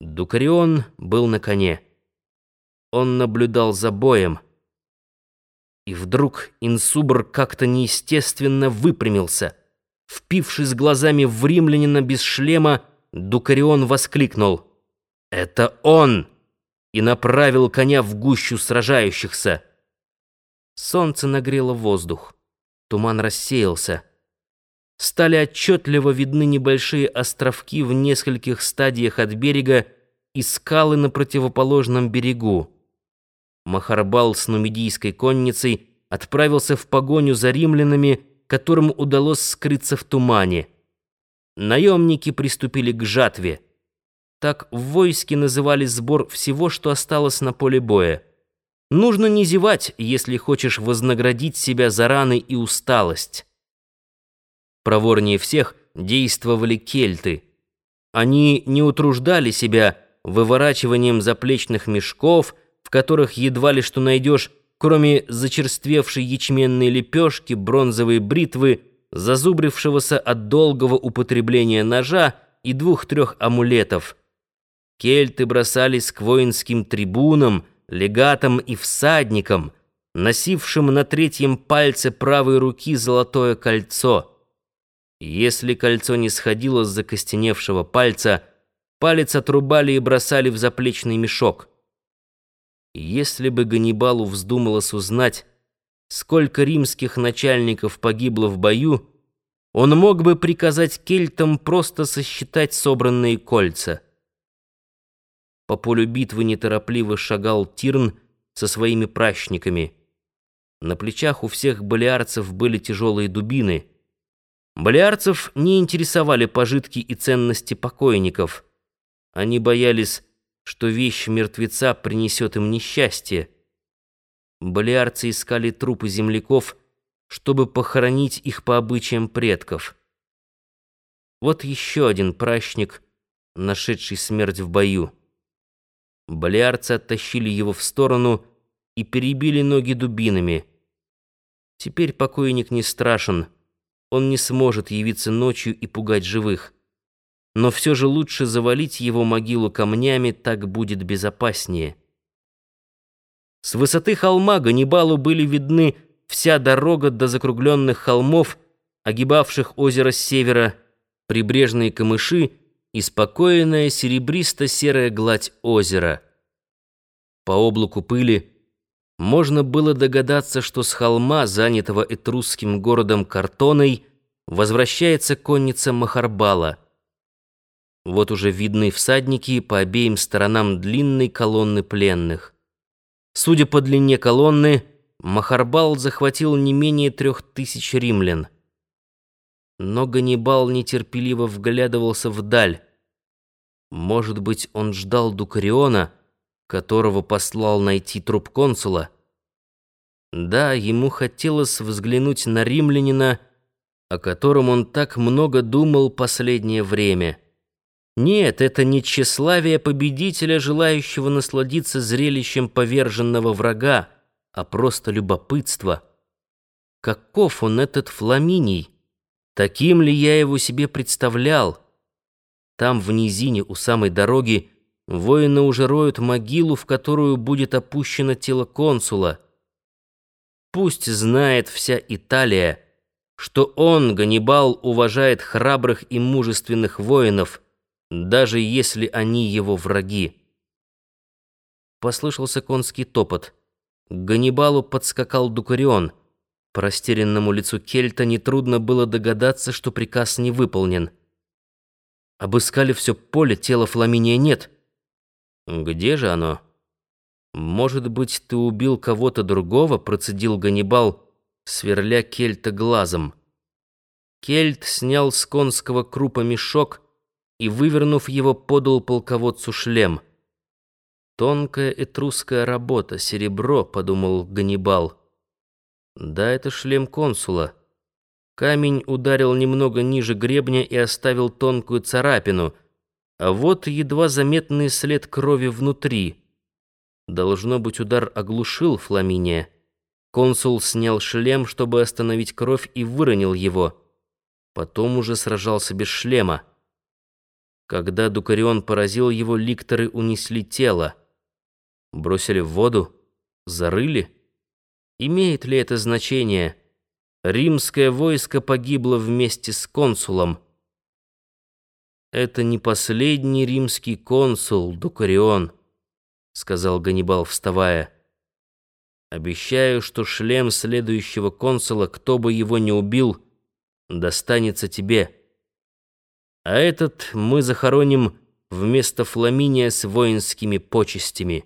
Дукарион был на коне. Он наблюдал за боем. И вдруг Инсубр как-то неестественно выпрямился. Впившись глазами в римлянина без шлема, Дукарион воскликнул. «Это он!» и направил коня в гущу сражающихся. Солнце нагрело воздух. Туман рассеялся. Стали отчетливо видны небольшие островки в нескольких стадиях от берега и скалы на противоположном берегу. Махарбал с нумидийской конницей отправился в погоню за римлянами, которым удалось скрыться в тумане. Наемники приступили к жатве. Так в войске называли сбор всего, что осталось на поле боя. Нужно не зевать, если хочешь вознаградить себя за раны и усталость. Проворнее всех действовали кельты. Они не утруждали себя выворачиванием заплечных мешков, в которых едва ли что найдешь, кроме зачерствевшей ячменной лепешки, бронзовой бритвы, зазубрившегося от долгого употребления ножа и двух-трех амулетов. Кельты бросались к воинским трибунам, легатам и всадникам, носившим на третьем пальце правой руки золотое кольцо — если кольцо не сходило с закостеневшего пальца, палец отрубали и бросали в заплечный мешок. Если бы Ганнибалу вздумалось узнать, сколько римских начальников погибло в бою, он мог бы приказать кельтам просто сосчитать собранные кольца. По полю битвы неторопливо шагал Тирн со своими пращниками. На плечах у всех балиарцев были тяжелые дубины — Балиарцев не интересовали пожитки и ценности покойников. Они боялись, что вещь мертвеца принесет им несчастье. Балиарцы искали трупы земляков, чтобы похоронить их по обычаям предков. Вот еще один пращник, нашедший смерть в бою. Балиарцы оттащили его в сторону и перебили ноги дубинами. Теперь покойник не страшен — он не сможет явиться ночью и пугать живых. Но все же лучше завалить его могилу камнями, так будет безопаснее. С высоты холма Ганнибалу были видны вся дорога до закругленных холмов, огибавших озеро с севера, прибрежные камыши и спокойная серебристо-серая гладь озера. По облаку пыли можно было догадаться, что с холма, занятого этрусским городом Картоной, возвращается конница Махарбала. Вот уже видны всадники по обеим сторонам длинной колонны пленных. Судя по длине колонны, Махарбал захватил не менее трех тысяч римлян. Но Ганнибал нетерпеливо вглядывался вдаль. Может быть, он ждал Дукариона, которого послал найти труп консула. Да, ему хотелось взглянуть на римлянина, о котором он так много думал последнее время. Нет, это не тщеславие победителя, желающего насладиться зрелищем поверженного врага, а просто любопытство. Каков он, этот Фламиний? Таким ли я его себе представлял? Там, в низине, у самой дороги, Воины уже роют могилу, в которую будет опущено тело консула. Пусть знает вся Италия, что он, Ганнибал, уважает храбрых и мужественных воинов, даже если они его враги. Послышался конский топот. К Ганнибалу подскакал Дукарион. По растерянному лицу Кельта нетрудно было догадаться, что приказ не выполнен. Обыскали все поле, тела Фламиния нет — «Где же оно?» «Может быть, ты убил кого-то другого?» — процедил Ганнибал, сверля Кельта глазом. Кельт снял с конского крупа мешок и, вывернув его, подал полководцу шлем. «Тонкая этрусская работа, серебро», — подумал Ганнибал. «Да, это шлем консула». Камень ударил немного ниже гребня и оставил тонкую царапину — а вот едва заметный след крови внутри. Должно быть, удар оглушил Фламиния. Консул снял шлем, чтобы остановить кровь, и выронил его. Потом уже сражался без шлема. Когда Дукарион поразил его, ликторы унесли тело. Бросили в воду? Зарыли? Имеет ли это значение? Римское войско погибло вместе с консулом. «Это не последний римский консул, Дукарион», — сказал Ганнибал, вставая. «Обещаю, что шлем следующего консула, кто бы его ни убил, достанется тебе» а этот мы захороним вместо Фламиния с воинскими почестями.